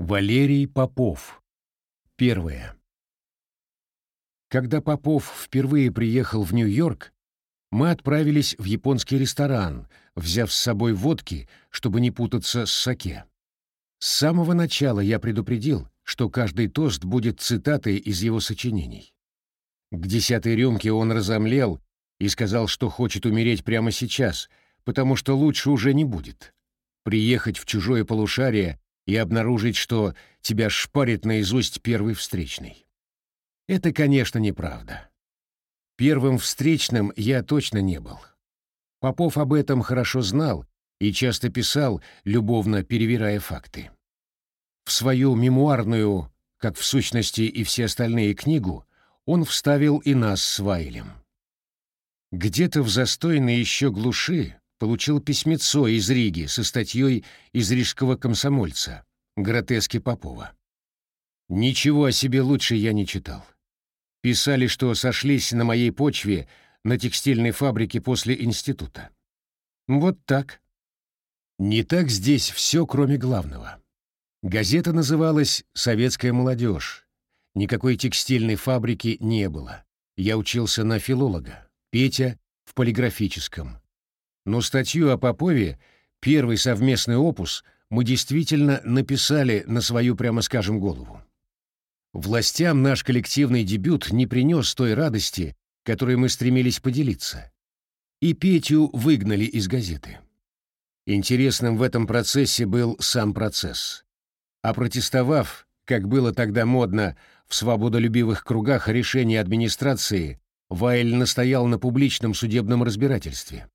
Валерий Попов. Первое. Когда Попов впервые приехал в Нью-Йорк, мы отправились в японский ресторан, взяв с собой водки, чтобы не путаться с саке. С самого начала я предупредил, что каждый тост будет цитатой из его сочинений. К десятой рюмке он разомлел и сказал, что хочет умереть прямо сейчас, потому что лучше уже не будет. Приехать в чужое полушарие и обнаружить, что тебя шпарит наизусть первый встречный. Это, конечно, неправда. Первым встречным я точно не был. Попов об этом хорошо знал и часто писал, любовно перевирая факты. В свою мемуарную, как в сущности и все остальные книгу, он вставил и нас с Вайлем. Где-то в застойной еще глуши получил письмецо из Риги со статьей из рижского комсомольца «Гротески Попова». Ничего о себе лучше я не читал. Писали, что сошлись на моей почве на текстильной фабрике после института. Вот так. Не так здесь все, кроме главного. Газета называлась «Советская молодежь». Никакой текстильной фабрики не было. Я учился на филолога, Петя — в полиграфическом но статью о Попове, первый совместный опус, мы действительно написали на свою, прямо скажем, голову. Властям наш коллективный дебют не принес той радости, которой мы стремились поделиться. И Петю выгнали из газеты. Интересным в этом процессе был сам процесс. А протестовав, как было тогда модно в свободолюбивых кругах решения администрации, Вайль настоял на публичном судебном разбирательстве.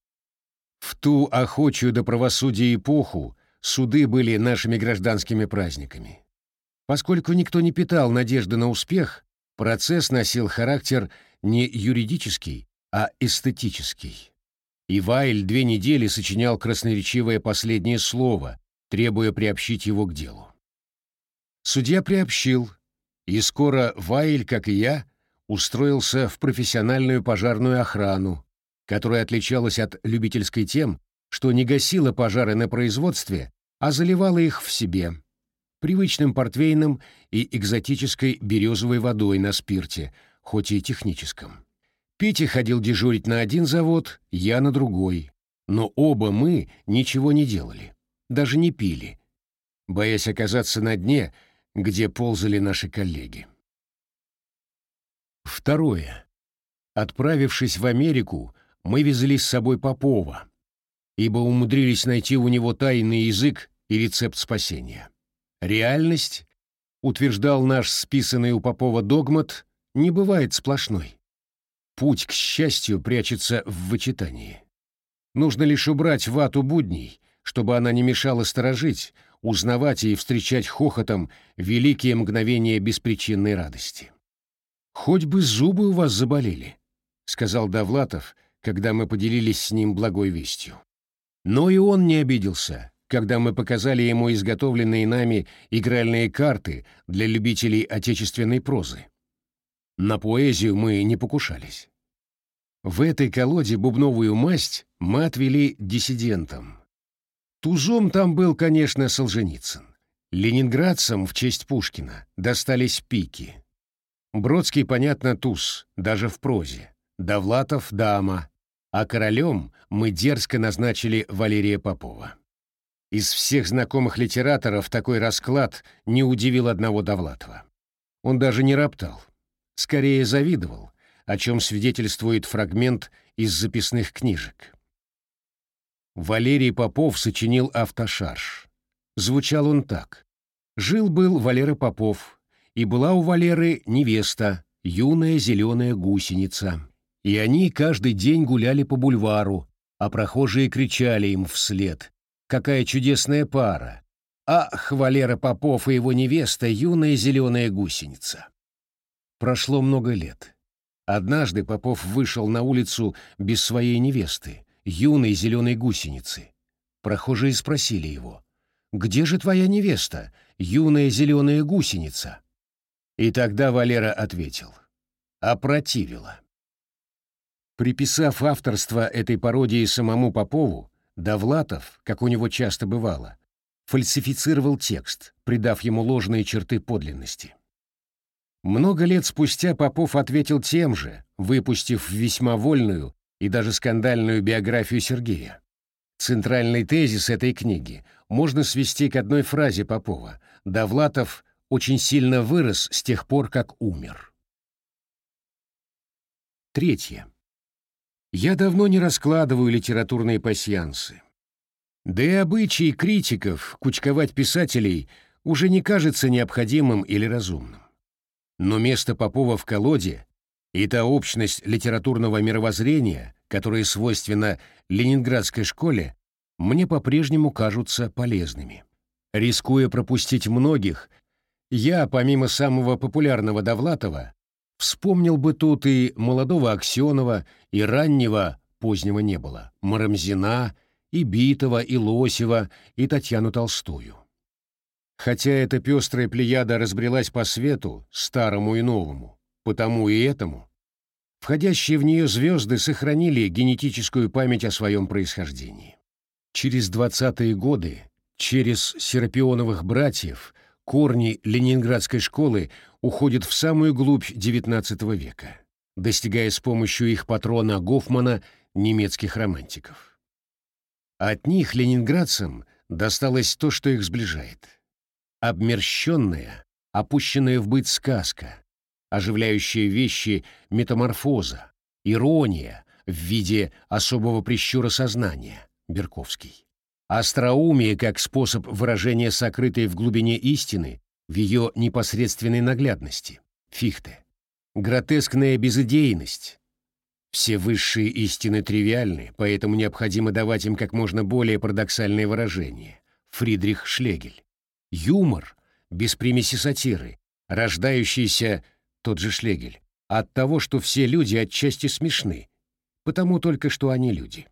В ту охочую до правосудия эпоху суды были нашими гражданскими праздниками. Поскольку никто не питал надежды на успех, процесс носил характер не юридический, а эстетический. И Вайль две недели сочинял красноречивое последнее слово, требуя приобщить его к делу. Судья приобщил, и скоро Вайль, как и я, устроился в профессиональную пожарную охрану, которая отличалась от любительской тем, что не гасила пожары на производстве, а заливала их в себе, привычным портвейном и экзотической березовой водой на спирте, хоть и техническом. Петя ходил дежурить на один завод, я на другой, но оба мы ничего не делали, даже не пили, боясь оказаться на дне, где ползали наши коллеги. Второе. Отправившись в Америку, мы везли с собой Попова, ибо умудрились найти у него тайный язык и рецепт спасения. Реальность, утверждал наш списанный у Попова догмат, не бывает сплошной. Путь к счастью прячется в вычитании. Нужно лишь убрать вату будней, чтобы она не мешала сторожить, узнавать и встречать хохотом великие мгновения беспричинной радости. «Хоть бы зубы у вас заболели», — сказал Довлатов, когда мы поделились с ним благой вестью. Но и он не обиделся, когда мы показали ему изготовленные нами игральные карты для любителей отечественной прозы. На поэзию мы не покушались. В этой колоде бубновую масть мы отвели диссидентам. Тузом там был, конечно, Солженицын. Ленинградцам в честь Пушкина достались пики. Бродский, понятно, туз, даже в прозе. Довлатов — дама, а королем мы дерзко назначили Валерия Попова. Из всех знакомых литераторов такой расклад не удивил одного Довлатова. Он даже не роптал, скорее завидовал, о чем свидетельствует фрагмент из записных книжек. Валерий Попов сочинил автошарж. Звучал он так. Жил-был Валера Попов, и была у Валеры невеста, юная зеленая гусеница и они каждый день гуляли по бульвару, а прохожие кричали им вслед. «Какая чудесная пара! Ах, Валера Попов и его невеста, юная зеленая гусеница!» Прошло много лет. Однажды Попов вышел на улицу без своей невесты, юной зеленой гусеницы. Прохожие спросили его, «Где же твоя невеста, юная зеленая гусеница?» И тогда Валера ответил, «Опротивила». Приписав авторство этой пародии самому Попову, Довлатов, как у него часто бывало, фальсифицировал текст, придав ему ложные черты подлинности. Много лет спустя Попов ответил тем же, выпустив весьма вольную и даже скандальную биографию Сергея. Центральный тезис этой книги можно свести к одной фразе Попова «Довлатов очень сильно вырос с тех пор, как умер». Третье. Я давно не раскладываю литературные пасьянсы. Да и обычай критиков кучковать писателей уже не кажется необходимым или разумным. Но место Попова в колоде и та общность литературного мировоззрения, которая свойственна ленинградской школе, мне по-прежнему кажутся полезными. Рискуя пропустить многих, я, помимо самого популярного Довлатова, вспомнил бы тут и молодого Аксенова, и раннего, позднего не было, Марамзина, и Битова, и Лосева, и Татьяну Толстую. Хотя эта пестрая плеяда разбрелась по свету, старому и новому, потому и этому, входящие в нее звезды сохранили генетическую память о своем происхождении. Через двадцатые годы, через Серапионовых братьев, корни ленинградской школы уходят в самую глубь XIX века, достигая с помощью их патрона Гофмана немецких романтиков. От них ленинградцам досталось то, что их сближает обмерщенная, опущенная в быт сказка, оживляющая вещи метаморфоза, ирония в виде особого прищура сознания, Берковский. Остроумие как способ выражения сокрытой в глубине истины в ее непосредственной наглядности, Фихте. Гротескная безыдейность. Все высшие истины тривиальны, поэтому необходимо давать им как можно более парадоксальные выражения. Фридрих Шлегель юмор, без примеси сатиры, рождающийся, тот же Шлегель, от того, что все люди отчасти смешны, потому только что они люди.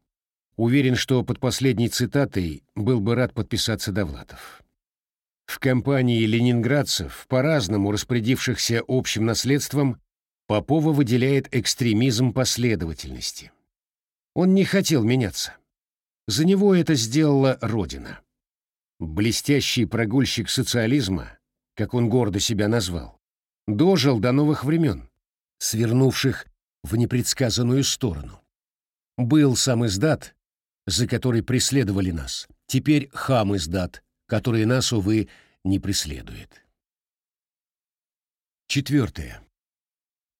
Уверен, что под последней цитатой был бы рад подписаться Довлатов. В компании ленинградцев, по-разному распорядившихся общим наследством, Попова выделяет экстремизм последовательности. Он не хотел меняться. За него это сделала Родина. Блестящий прогульщик социализма, как он гордо себя назвал, дожил до новых времен, свернувших в непредсказанную сторону. Был сам издат, за который преследовали нас, теперь хам издат, который нас, увы, не преследует. Четвертое.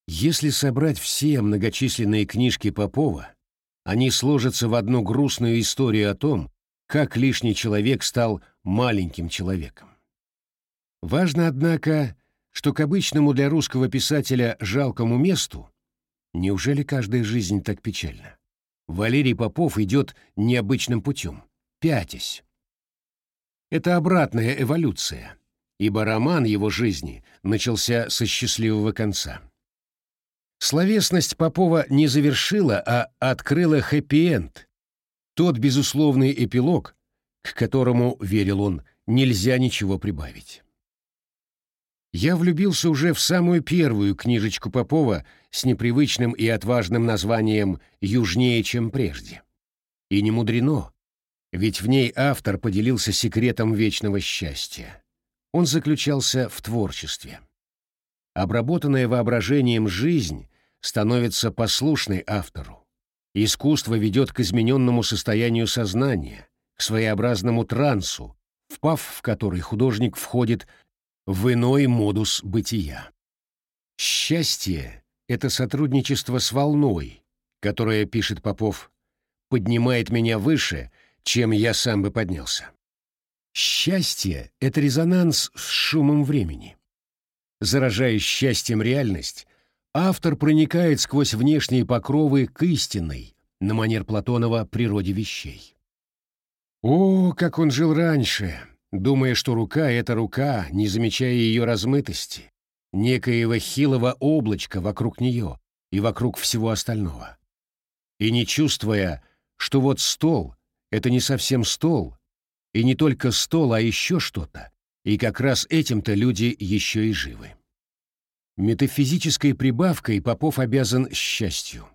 Если собрать все многочисленные книжки Попова, они сложатся в одну грустную историю о том, как лишний человек стал маленьким человеком. Важно, однако, что к обычному для русского писателя жалкому месту неужели каждая жизнь так печальна? Валерий Попов идет необычным путем, пятясь. Это обратная эволюция, ибо роман его жизни начался со счастливого конца. Словесность Попова не завершила, а открыла хэппи-энд, тот безусловный эпилог, к которому, верил он, нельзя ничего прибавить. Я влюбился уже в самую первую книжечку Попова с непривычным и отважным названием «Южнее, чем прежде». И не мудрено, ведь в ней автор поделился секретом вечного счастья. Он заключался в творчестве. Обработанная воображением жизнь становится послушной автору. Искусство ведет к измененному состоянию сознания, к своеобразному трансу, впав в который художник входит в иной модус бытия. Счастье — это сотрудничество с волной, которая, пишет Попов, поднимает меня выше, чем я сам бы поднялся. Счастье — это резонанс с шумом времени. Заражая счастьем реальность, автор проникает сквозь внешние покровы к истинной, на манер Платонова, природе вещей. О, как он жил раньше, думая, что рука — это рука, не замечая ее размытости, некоего хилого облачка вокруг нее и вокруг всего остального. И не чувствуя, что вот стол — это не совсем стол, и не только стол, а еще что-то, и как раз этим-то люди еще и живы. Метафизической прибавкой Попов обязан счастью.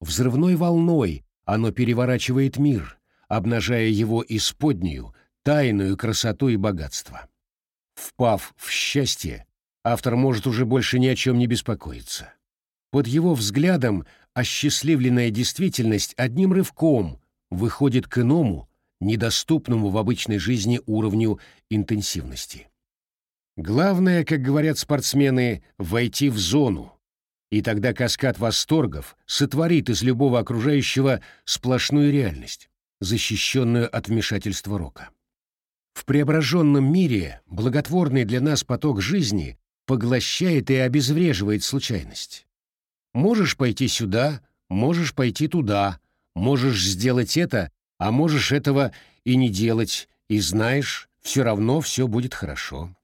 Взрывной волной оно переворачивает мир, обнажая его исподнюю, тайную красоту и богатство. Впав в счастье, автор может уже больше ни о чем не беспокоиться. Под его взглядом осчастливленная действительность одним рывком выходит к иному, недоступному в обычной жизни уровню интенсивности. Главное, как говорят спортсмены, войти в зону, и тогда каскад восторгов сотворит из любого окружающего сплошную реальность, защищенную от вмешательства рока. В преображенном мире благотворный для нас поток жизни поглощает и обезвреживает случайность. Можешь пойти сюда, можешь пойти туда, можешь сделать это, а можешь этого и не делать, и знаешь, все равно все будет хорошо.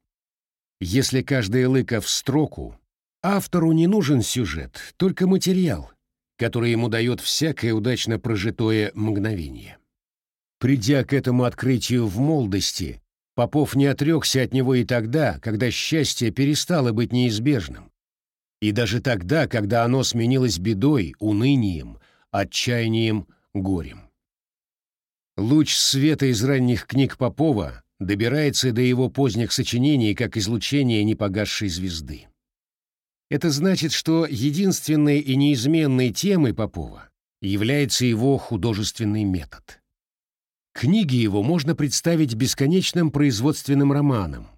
Если каждая лыка в строку, автору не нужен сюжет, только материал, который ему дает всякое удачно прожитое мгновение. Придя к этому открытию в молодости, Попов не отрекся от него и тогда, когда счастье перестало быть неизбежным, и даже тогда, когда оно сменилось бедой, унынием, отчаянием, горем. Луч света из ранних книг Попова добирается до его поздних сочинений как излучение непогасшей звезды. Это значит, что единственной и неизменной темой Попова является его художественный метод. Книги его можно представить бесконечным производственным романом,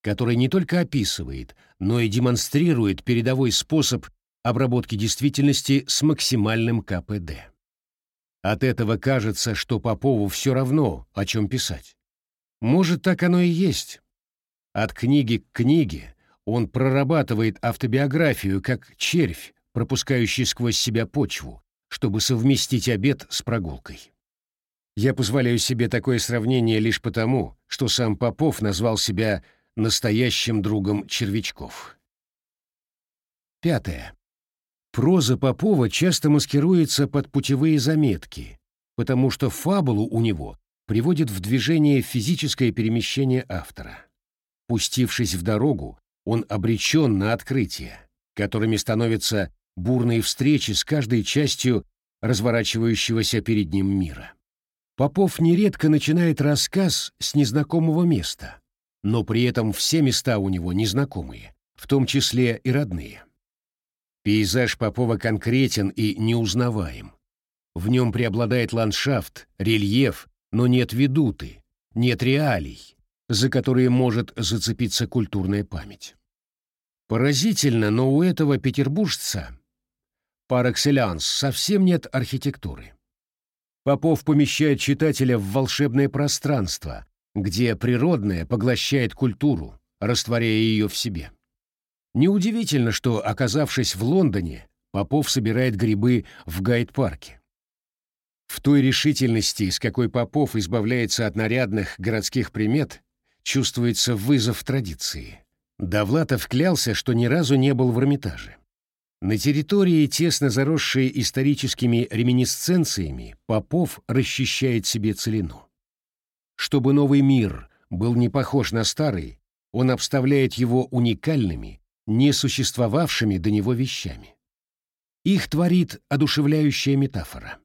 который не только описывает, но и демонстрирует передовой способ обработки действительности с максимальным КПД. От этого кажется, что Попову все равно, о чем писать. Может, так оно и есть. От книги к книге он прорабатывает автобиографию как червь, пропускающий сквозь себя почву, чтобы совместить обед с прогулкой. Я позволяю себе такое сравнение лишь потому, что сам Попов назвал себя настоящим другом червячков. Пятое. Проза Попова часто маскируется под путевые заметки, потому что фабулу у него приводит в движение физическое перемещение автора. Пустившись в дорогу, он обречен на открытия, которыми становятся бурные встречи с каждой частью разворачивающегося перед ним мира. Попов нередко начинает рассказ с незнакомого места, но при этом все места у него незнакомые, в том числе и родные. Пейзаж Попова конкретен и неузнаваем. В нем преобладает ландшафт, рельеф, но нет ведуты, нет реалий, за которые может зацепиться культурная память. Поразительно, но у этого петербуржца excellence совсем нет архитектуры. Попов помещает читателя в волшебное пространство, где природное поглощает культуру, растворяя ее в себе. Неудивительно, что, оказавшись в Лондоне, Попов собирает грибы в гайд-парке. В той решительности, с какой Попов избавляется от нарядных городских примет, чувствуется вызов традиции. Довлатов клялся, что ни разу не был в Эрмитаже. На территории, тесно заросшей историческими реминисценциями, Попов расчищает себе целину. Чтобы новый мир был не похож на старый, он обставляет его уникальными, не существовавшими до него вещами. Их творит одушевляющая метафора.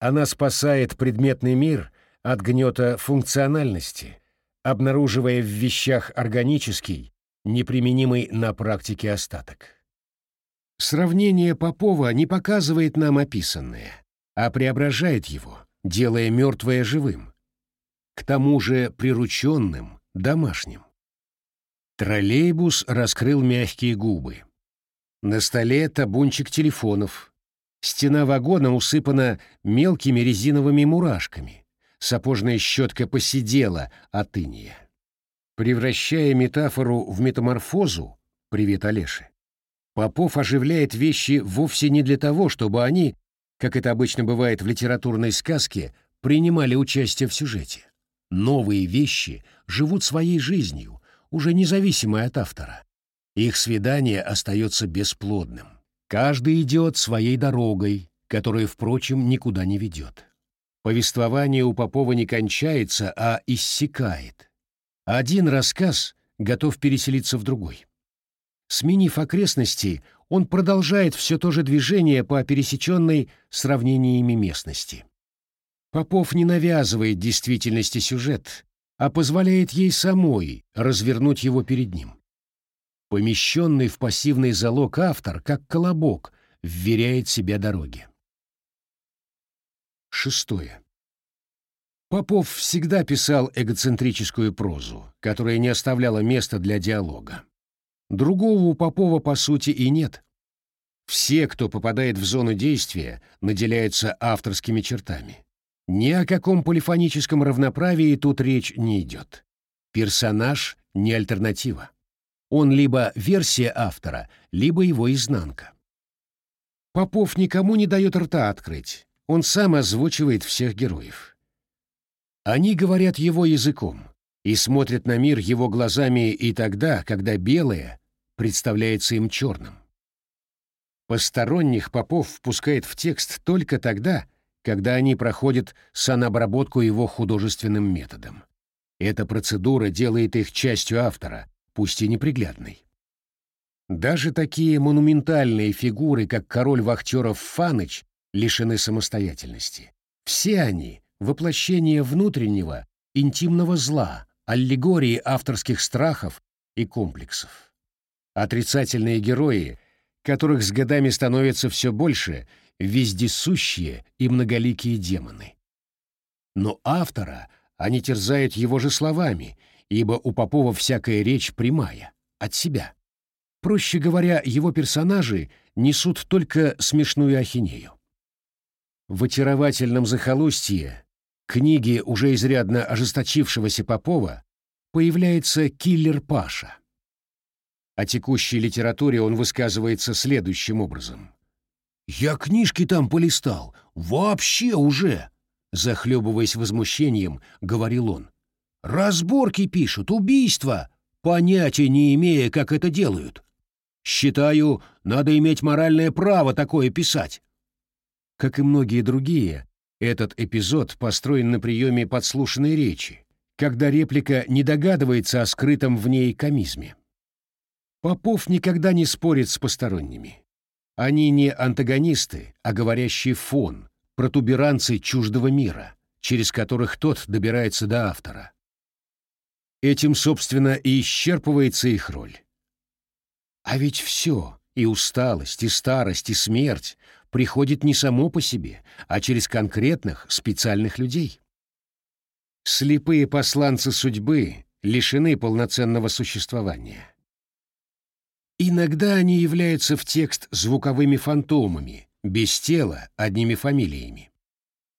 Она спасает предметный мир от гнета функциональности, обнаруживая в вещах органический, неприменимый на практике остаток. Сравнение Попова не показывает нам описанное, а преображает его, делая мертвое живым, к тому же прирученным, домашним. Троллейбус раскрыл мягкие губы. На столе табунчик телефонов. Стена вагона усыпана мелкими резиновыми мурашками. Сапожная щетка посидела от иния. Превращая метафору в метаморфозу, привет Олеше, Попов оживляет вещи вовсе не для того, чтобы они, как это обычно бывает в литературной сказке, принимали участие в сюжете. Новые вещи живут своей жизнью, уже независимой от автора. Их свидание остается бесплодным. Каждый идет своей дорогой, которая, впрочем, никуда не ведет. Повествование у Попова не кончается, а иссякает. Один рассказ готов переселиться в другой. Сменив окрестности, он продолжает все то же движение по пересеченной сравнениями местности. Попов не навязывает действительности сюжет, а позволяет ей самой развернуть его перед ним. Помещенный в пассивный залог автор, как колобок, вверяет себя дороге. Шестое. Попов всегда писал эгоцентрическую прозу, которая не оставляла места для диалога. Другого у Попова, по сути, и нет. Все, кто попадает в зону действия, наделяются авторскими чертами. Ни о каком полифоническом равноправии тут речь не идет. Персонаж — не альтернатива. Он либо версия автора, либо его изнанка. Попов никому не дает рта открыть, он сам озвучивает всех героев. Они говорят его языком и смотрят на мир его глазами и тогда, когда белое представляется им черным. Посторонних Попов впускает в текст только тогда, когда они проходят санобработку его художественным методом. Эта процедура делает их частью автора, пусть и неприглядной. Даже такие монументальные фигуры, как король вахтеров Фаныч, лишены самостоятельности. Все они — воплощение внутреннего, интимного зла, аллегории авторских страхов и комплексов. Отрицательные герои, которых с годами становится все больше, вездесущие и многоликие демоны. Но автора они терзают его же словами, ибо у Попова всякая речь прямая, от себя. Проще говоря, его персонажи несут только смешную ахинею. В очаровательном захолустье книги уже изрядно ожесточившегося Попова появляется киллер Паша. О текущей литературе он высказывается следующим образом. «Я книжки там полистал, вообще уже!» Захлебываясь возмущением, говорил он. «Разборки пишут, убийства, понятия не имея, как это делают. Считаю, надо иметь моральное право такое писать. Как и многие другие, этот эпизод построен на приеме подслушанной речи, когда реплика не догадывается о скрытом в ней комизме. Попов никогда не спорит с посторонними. Они не антагонисты, а говорящий фон, протуберанцы чуждого мира, через которых тот добирается до автора. Этим, собственно, и исчерпывается их роль. А ведь все, и усталость, и старость, и смерть приходит не само по себе, а через конкретных, специальных людей. Слепые посланцы судьбы лишены полноценного существования. Иногда они являются в текст звуковыми фантомами, без тела, одними фамилиями.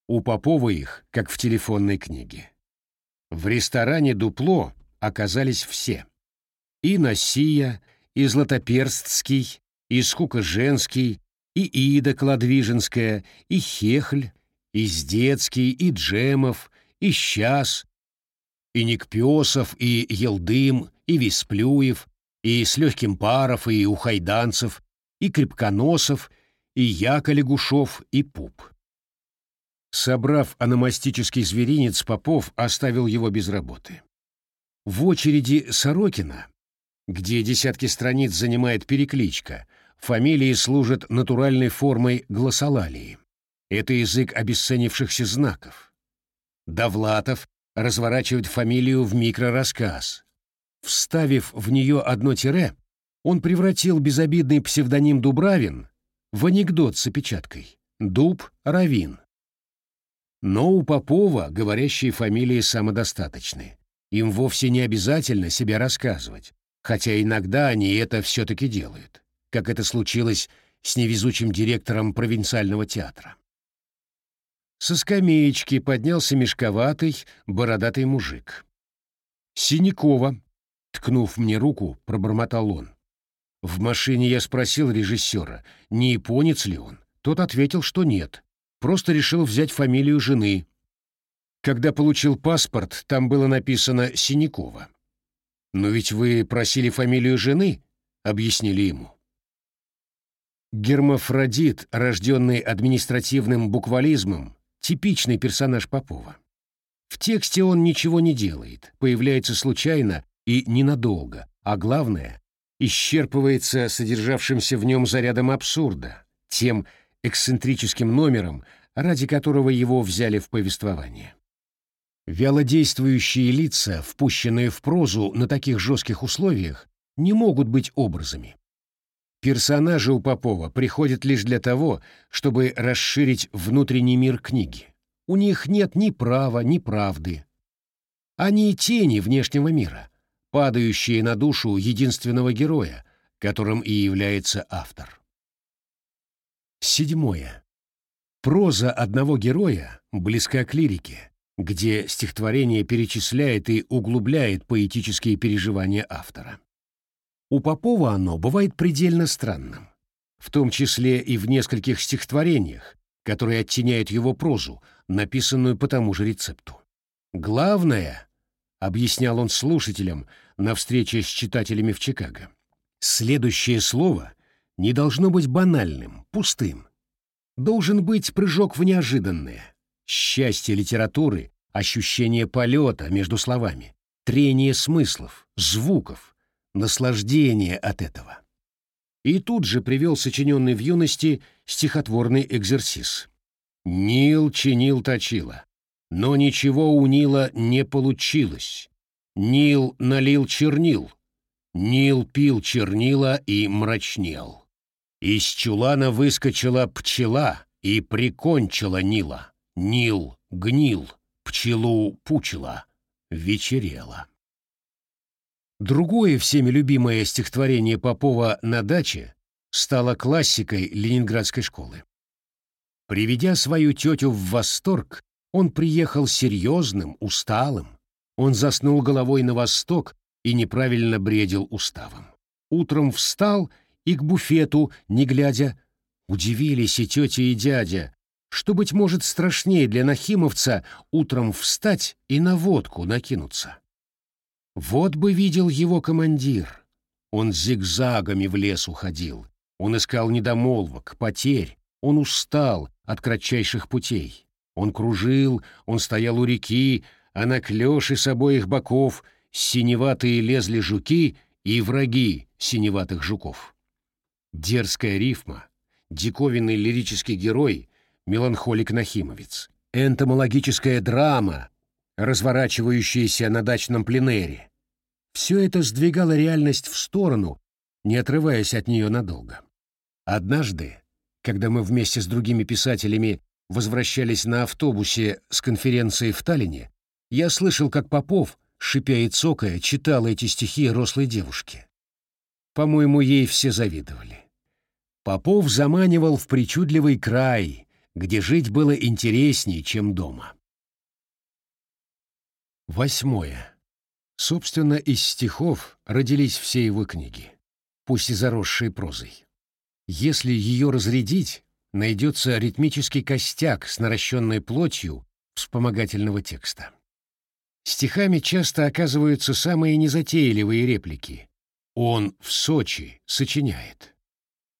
У Попова их, как в телефонной книге. В ресторане «Дупло» оказались все. И Насия, и Златоперстский, и Скукоженский, и Ида Кладвиженская, и Хехль, и Сдецкий, и Джемов, и Щас, и Никпесов, и Елдым, и Весплюев, и с легким паров, и Ухайданцев, и Крепконосов, и Яко Лягушов, и Пуп. Собрав аномастический зверинец, Попов оставил его без работы. В очереди Сорокина, где десятки страниц занимает перекличка — Фамилии служат натуральной формой глоссолалии. Это язык обесценившихся знаков. Довлатов разворачивает фамилию в микрорассказ. Вставив в нее одно тире, он превратил безобидный псевдоним Дубравин в анекдот с опечаткой «Дуб Равин». Но у Попова говорящие фамилии самодостаточны. Им вовсе не обязательно себя рассказывать, хотя иногда они это все-таки делают как это случилось с невезучим директором провинциального театра. Со скамеечки поднялся мешковатый, бородатый мужик. «Синякова», — ткнув мне руку, пробормотал он. В машине я спросил режиссера, не японец ли он. Тот ответил, что нет, просто решил взять фамилию жены. Когда получил паспорт, там было написано «Синякова». «Но ведь вы просили фамилию жены?» — объяснили ему. Гермафродит, рожденный административным буквализмом, типичный персонаж Попова. В тексте он ничего не делает, появляется случайно и ненадолго, а главное, исчерпывается содержавшимся в нем зарядом абсурда, тем эксцентрическим номером, ради которого его взяли в повествование. Вялодействующие лица, впущенные в прозу на таких жестких условиях, не могут быть образами. Персонажи у Попова приходят лишь для того, чтобы расширить внутренний мир книги. У них нет ни права, ни правды. Они тени внешнего мира, падающие на душу единственного героя, которым и является автор. Седьмое. Проза одного героя близка к лирике, где стихотворение перечисляет и углубляет поэтические переживания автора. У Попова оно бывает предельно странным, в том числе и в нескольких стихотворениях, которые оттеняют его прозу, написанную по тому же рецепту. Главное, объяснял он слушателям на встрече с читателями в Чикаго, следующее слово не должно быть банальным, пустым. Должен быть прыжок в неожиданное, счастье литературы, ощущение полета между словами, трение смыслов, звуков, наслаждение от этого. И тут же привел сочиненный в юности стихотворный экзерсис. Нил чинил точила, но ничего у Нила не получилось. Нил налил чернил, Нил пил чернила и мрачнел. Из чулана выскочила пчела и прикончила Нила. Нил гнил, пчелу пучила, вечерело. Другое всеми любимое стихотворение Попова «На даче» стало классикой ленинградской школы. Приведя свою тетю в восторг, он приехал серьезным, усталым. Он заснул головой на восток и неправильно бредил уставом. Утром встал и к буфету, не глядя, удивились и тетя, и дядя, что, быть может, страшнее для нахимовца утром встать и на водку накинуться. Вот бы видел его командир. Он зигзагами в лес уходил. Он искал недомолвок, потерь. Он устал от кратчайших путей. Он кружил, он стоял у реки, а на клёше с обоих боков синеватые лезли жуки и враги синеватых жуков. Дерзкая рифма, диковинный лирический герой, меланхолик-нахимовец, энтомологическая драма, разворачивающиеся на дачном пленэре. Все это сдвигало реальность в сторону, не отрываясь от нее надолго. Однажды, когда мы вместе с другими писателями возвращались на автобусе с конференции в Таллине, я слышал, как Попов, шипя и цокая, читал эти стихи рослой девушке. По-моему, ей все завидовали. Попов заманивал в причудливый край, где жить было интереснее, чем дома. Восьмое. Собственно, из стихов родились все его книги, пусть и заросшие прозой. Если ее разрядить, найдется ритмический костяк с наращенной плотью вспомогательного текста. Стихами часто оказываются самые незатейливые реплики. Он в Сочи сочиняет.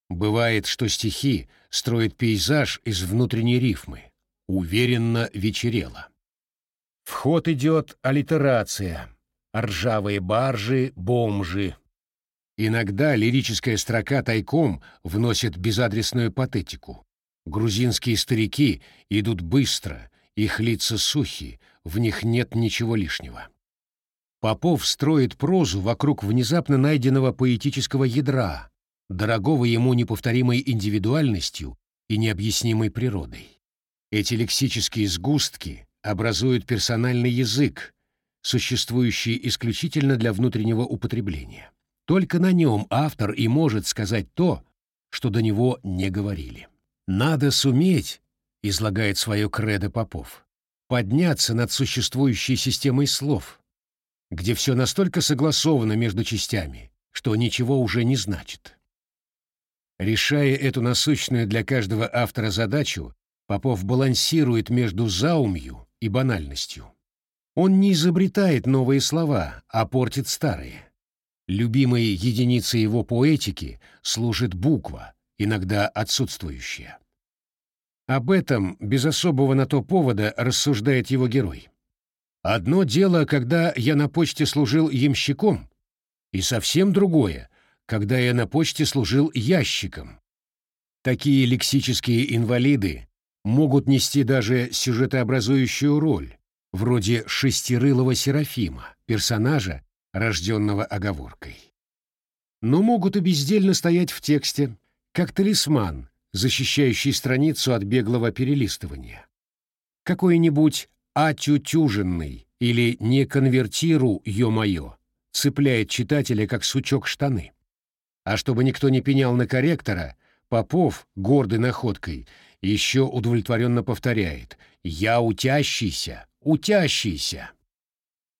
Бывает, что стихи строят пейзаж из внутренней рифмы. Уверенно вечерело. В ход идет аллитерация. Ржавые баржи, бомжи. Иногда лирическая строка тайком вносит безадресную патетику. Грузинские старики идут быстро, их лица сухи, в них нет ничего лишнего. Попов строит прозу вокруг внезапно найденного поэтического ядра, дорогого ему неповторимой индивидуальностью и необъяснимой природой. Эти лексические сгустки образуют персональный язык, существующий исключительно для внутреннего употребления. Только на нем автор и может сказать то, что до него не говорили. «Надо суметь», — излагает свое кредо Попов, «подняться над существующей системой слов, где все настолько согласовано между частями, что ничего уже не значит». Решая эту насущную для каждого автора задачу, Попов балансирует между заумью и банальностью. Он не изобретает новые слова, а портит старые. Любимой единицей его поэтики служит буква, иногда отсутствующая. Об этом без особого на то повода рассуждает его герой. Одно дело, когда я на почте служил ямщиком, и совсем другое, когда я на почте служил ящиком. Такие лексические инвалиды могут нести даже сюжетообразующую роль, вроде шестирылого Серафима, персонажа, рожденного оговоркой. Но могут и бездельно стоять в тексте, как талисман, защищающий страницу от беглого перелистывания. Какой-нибудь «атютюженный» или «не конвертиру, ё-моё» цепляет читателя как сучок штаны. А чтобы никто не пенял на корректора, Попов, гордый находкой, еще удовлетворенно повторяет «Я утящийся, утящийся».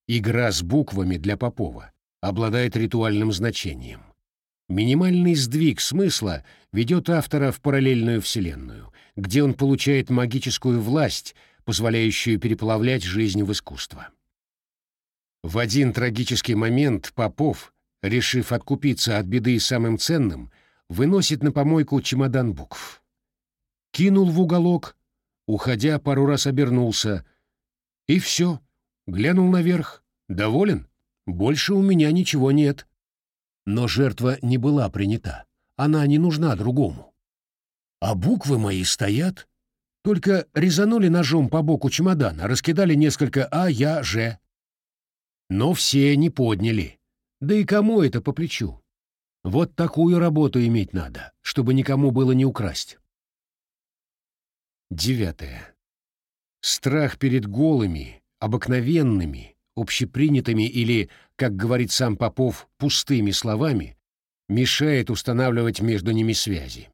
Игра с буквами для Попова обладает ритуальным значением. Минимальный сдвиг смысла ведет автора в параллельную вселенную, где он получает магическую власть, позволяющую переплавлять жизнь в искусство. В один трагический момент Попов, решив откупиться от беды самым ценным, выносит на помойку чемодан букв. Кинул в уголок, уходя, пару раз обернулся. И все. Глянул наверх. Доволен? Больше у меня ничего нет. Но жертва не была принята. Она не нужна другому. А буквы мои стоят. Только резанули ножом по боку чемодана, раскидали несколько А, Я, Ж. Но все не подняли. Да и кому это по плечу? Вот такую работу иметь надо, чтобы никому было не украсть. Девятое. Страх перед голыми, обыкновенными, общепринятыми или, как говорит сам Попов, пустыми словами, мешает устанавливать между ними связи.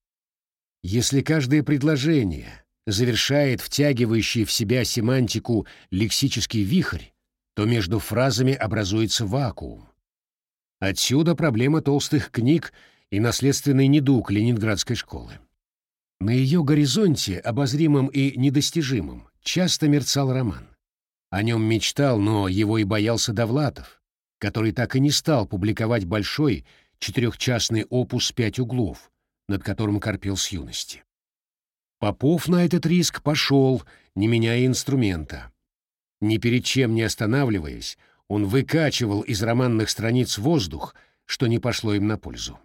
Если каждое предложение завершает втягивающий в себя семантику лексический вихрь, то между фразами образуется вакуум. Отсюда проблема толстых книг и наследственный недуг ленинградской школы. На ее горизонте, обозримым и недостижимым, часто мерцал роман. О нем мечтал, но его и боялся Довлатов, который так и не стал публиковать большой четырехчастный опус «Пять углов», над которым корпел с юности. Попов на этот риск пошел, не меняя инструмента. Ни перед чем не останавливаясь, он выкачивал из романных страниц воздух, что не пошло им на пользу.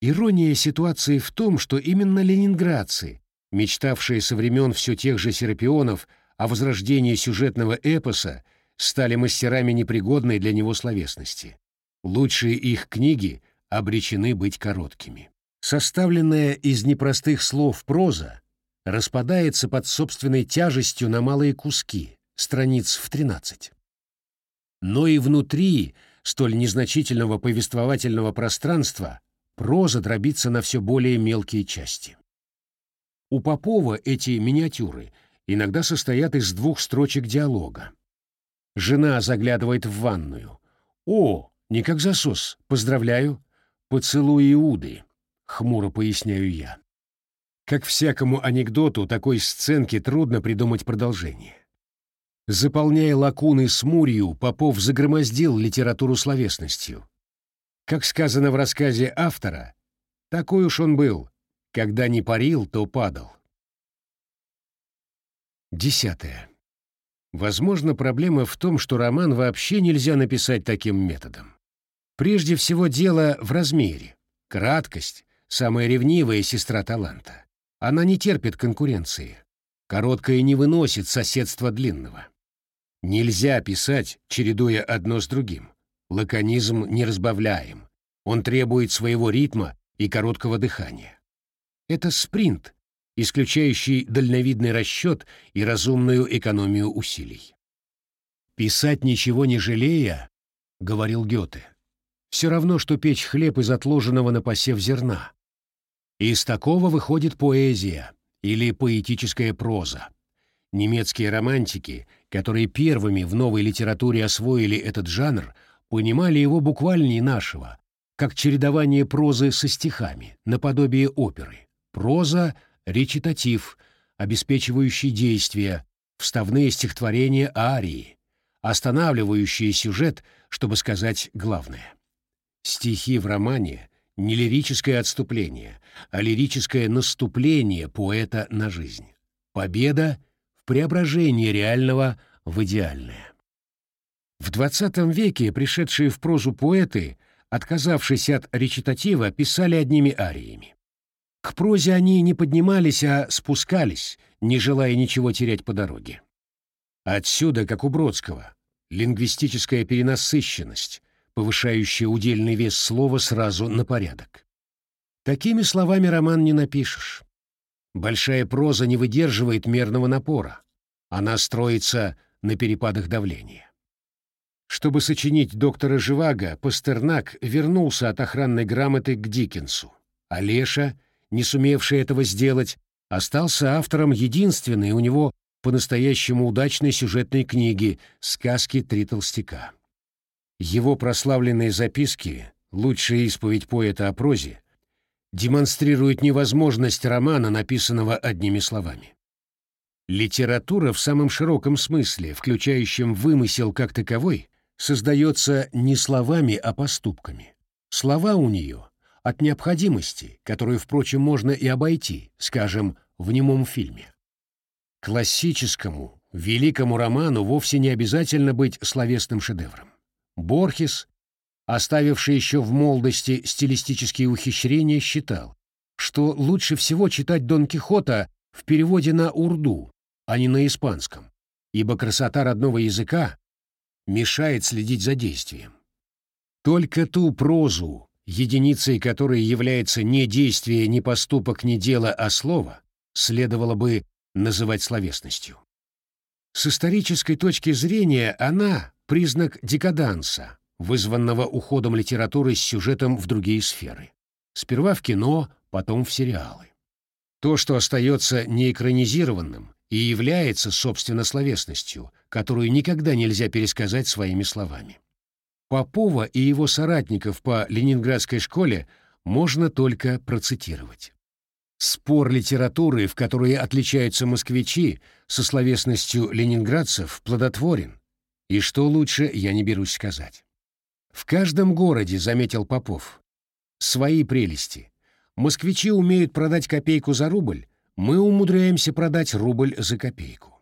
Ирония ситуации в том, что именно ленинградцы, мечтавшие со времен все тех же серапионов о возрождении сюжетного эпоса, стали мастерами непригодной для него словесности. Лучшие их книги обречены быть короткими. Составленная из непростых слов проза распадается под собственной тяжестью на малые куски, страниц в 13 но и внутри столь незначительного повествовательного пространства проза дробится на все более мелкие части. У Попова эти миниатюры иногда состоят из двух строчек диалога. Жена заглядывает в ванную. «О, не как засос, поздравляю, поцелуй Иуды», — хмуро поясняю я. Как всякому анекдоту, такой сценке трудно придумать продолжение. Заполняя лакуны с мурью, Попов загромоздил литературу словесностью. Как сказано в рассказе автора, такой уж он был, когда не парил, то падал. Десятое. Возможно, проблема в том, что роман вообще нельзя написать таким методом. Прежде всего дело в размере. Краткость — самая ревнивая сестра таланта. Она не терпит конкуренции. Короткое не выносит соседства длинного. Нельзя писать, чередуя одно с другим. Лаконизм не разбавляем. Он требует своего ритма и короткого дыхания. Это спринт, исключающий дальновидный расчет и разумную экономию усилий. «Писать ничего не жалея», — говорил Гёте, — «все равно, что печь хлеб из отложенного на посев зерна. Из такого выходит поэзия или поэтическая проза. Немецкие романтики — которые первыми в новой литературе освоили этот жанр, понимали его буквальнее нашего, как чередование прозы со стихами, наподобие оперы. Проза — речитатив, обеспечивающий действия, вставные стихотворения арии, останавливающие сюжет, чтобы сказать главное. Стихи в романе — не лирическое отступление, а лирическое наступление поэта на жизнь. Победа преображение реального в идеальное. В XX веке пришедшие в прозу поэты, отказавшись от речитатива, писали одними ариями. К прозе они не поднимались, а спускались, не желая ничего терять по дороге. Отсюда, как у Бродского, лингвистическая перенасыщенность, повышающая удельный вес слова сразу на порядок. Такими словами роман не напишешь. Большая проза не выдерживает мерного напора. Она строится на перепадах давления. Чтобы сочинить доктора Живаго, Пастернак вернулся от охранной грамоты к Диккенсу. А Леша, не сумевший этого сделать, остался автором единственной у него по-настоящему удачной сюжетной книги «Сказки три толстяка». Его прославленные записки, лучшая исповедь поэта о прозе, демонстрируют невозможность романа, написанного одними словами. Литература в самом широком смысле, включающем вымысел как таковой, создается не словами, а поступками. Слова у нее от необходимости, которую, впрочем, можно и обойти, скажем, в немом фильме. Классическому, великому роману вовсе не обязательно быть словесным шедевром. Борхес, оставивший еще в молодости стилистические ухищрения, считал, что лучше всего читать Дон Кихота в переводе на урду, а не на испанском, ибо красота родного языка мешает следить за действием. Только ту прозу, единицей которой является не действие, не поступок, не дело, а слово, следовало бы называть словесностью. С исторической точки зрения она — признак декаданса, вызванного уходом литературы с сюжетом в другие сферы. Сперва в кино, потом в сериалы. То, что остается неэкранизированным и является, собственно, словесностью, которую никогда нельзя пересказать своими словами. Попова и его соратников по Ленинградской школе можно только процитировать. Спор литературы, в которой отличаются москвичи, со словесностью ленинградцев, плодотворен. И что лучше, я не берусь сказать. В каждом городе, заметил Попов, свои прелести. Москвичи умеют продать копейку за рубль, мы умудряемся продать рубль за копейку.